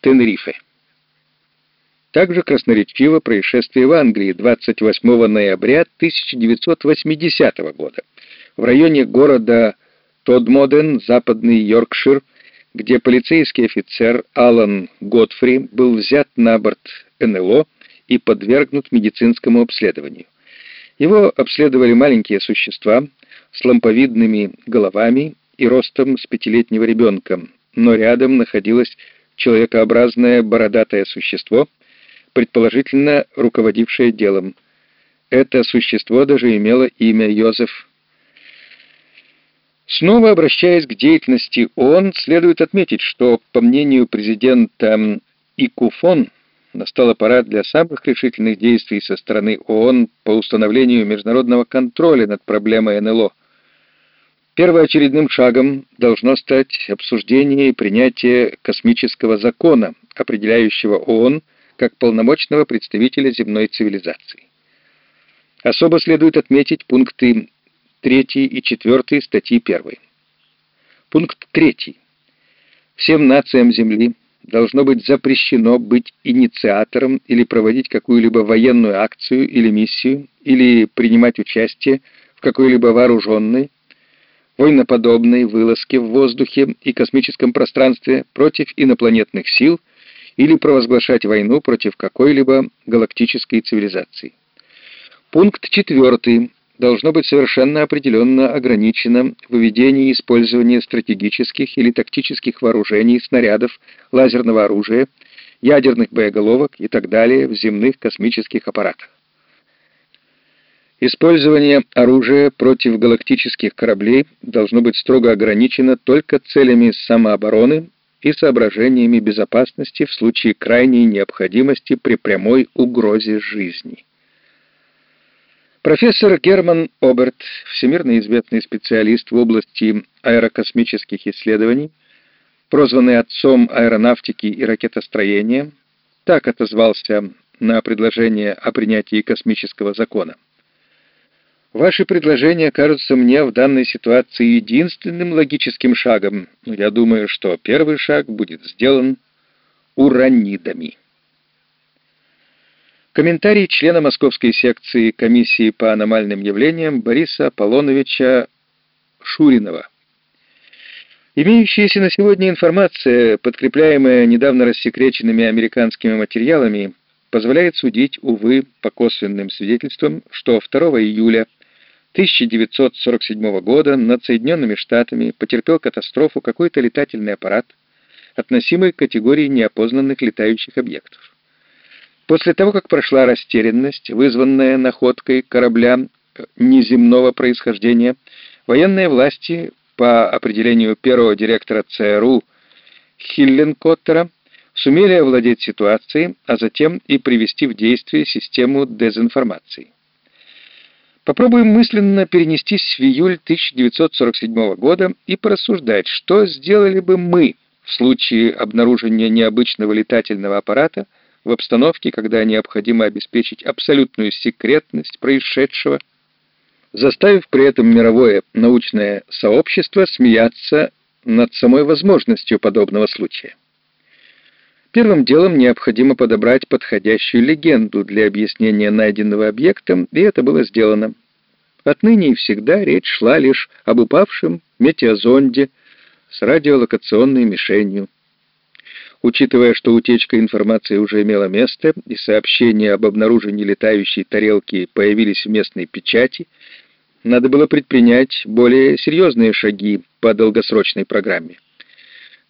Тенрифе. Также красноречиво происшествие в Англии 28 ноября 1980 года в районе города Тодмоден, западный Йоркшир, где полицейский офицер Алан Готфри был взят на борт НЛО и подвергнут медицинскому обследованию. Его обследовали маленькие существа с ламповидными головами и ростом с пятилетнего ребенка, но рядом находилось человекообразное бородатое существо, предположительно руководившее делом. Это существо даже имело имя Йозеф. Снова обращаясь к деятельности ООН, следует отметить, что, по мнению президента Икуфон, настала пора для самых решительных действий со стороны ООН по установлению международного контроля над проблемой НЛО. Первоочередным шагом должно стать обсуждение и принятие космического закона, определяющего ООН как полномочного представителя земной цивилизации. Особо следует отметить пункты 3 и 4 статьи 1. Пункт 3. Всем нациям Земли должно быть запрещено быть инициатором или проводить какую-либо военную акцию или миссию, или принимать участие в какой-либо вооруженной, войноподобной вылазке в воздухе и космическом пространстве против инопланетных сил или провозглашать войну против какой-либо галактической цивилизации. Пункт 4 должно быть совершенно определенно ограничено выведение и использование стратегических или тактических вооружений, снарядов, лазерного оружия, ядерных боеголовок и так далее в земных космических аппаратах. Использование оружия против галактических кораблей должно быть строго ограничено только целями самообороны и соображениями безопасности в случае крайней необходимости при прямой угрозе жизни. Профессор Герман Оберт, всемирно известный специалист в области аэрокосмических исследований, прозванный отцом аэронавтики и ракетостроения, так отозвался на предложение о принятии космического закона. Ваши предложения кажутся мне в данной ситуации единственным логическим шагом, но я думаю, что первый шаг будет сделан уранидами. Комментарий члена Московской секции комиссии по аномальным явлениям Бориса Аполлоновича Шуринова. Имеющаяся на сегодня информация, подкрепляемая недавно рассекреченными американскими материалами, позволяет судить, увы, по косвенным свидетельствам, что 2 июля 1947 года над Соединенными Штатами потерпел катастрофу какой-то летательный аппарат, относимый к категории неопознанных летающих объектов. После того, как прошла растерянность, вызванная находкой корабля э, неземного происхождения, военные власти по определению первого директора ЦРУ Хилленкоттера сумели овладеть ситуацией, а затем и привести в действие систему дезинформации. Попробуем мысленно перенестись в июль 1947 года и порассуждать, что сделали бы мы в случае обнаружения необычного летательного аппарата в обстановке, когда необходимо обеспечить абсолютную секретность происшедшего, заставив при этом мировое научное сообщество смеяться над самой возможностью подобного случая. Первым делом необходимо подобрать подходящую легенду для объяснения найденного объекта, и это было сделано. Отныне и всегда речь шла лишь об упавшем метеозонде с радиолокационной мишенью. Учитывая, что утечка информации уже имела место, и сообщения об обнаружении летающей тарелки появились в местной печати, надо было предпринять более серьезные шаги по долгосрочной программе.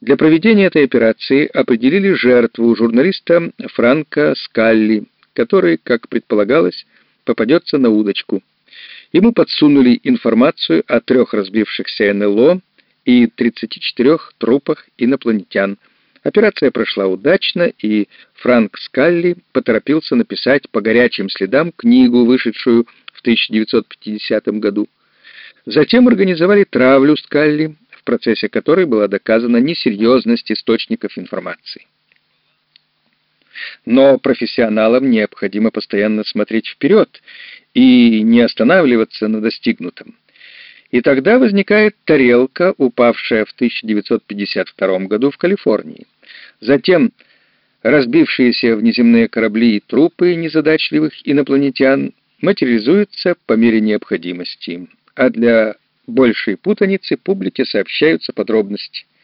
Для проведения этой операции определили жертву журналиста Франка Скалли, который, как предполагалось, попадется на удочку. Ему подсунули информацию о трех разбившихся НЛО и 34 трупах инопланетян. Операция прошла удачно, и Франк Скалли поторопился написать по горячим следам книгу, вышедшую в 1950 году. Затем организовали травлю Скалли, процессе которой была доказана несерьезность источников информации. Но профессионалам необходимо постоянно смотреть вперед и не останавливаться на достигнутом. И тогда возникает тарелка, упавшая в 1952 году в Калифорнии. Затем разбившиеся внеземные корабли и трупы незадачливых инопланетян материализуются по мере необходимости, а для большей путаницы публике сообщаются подробности –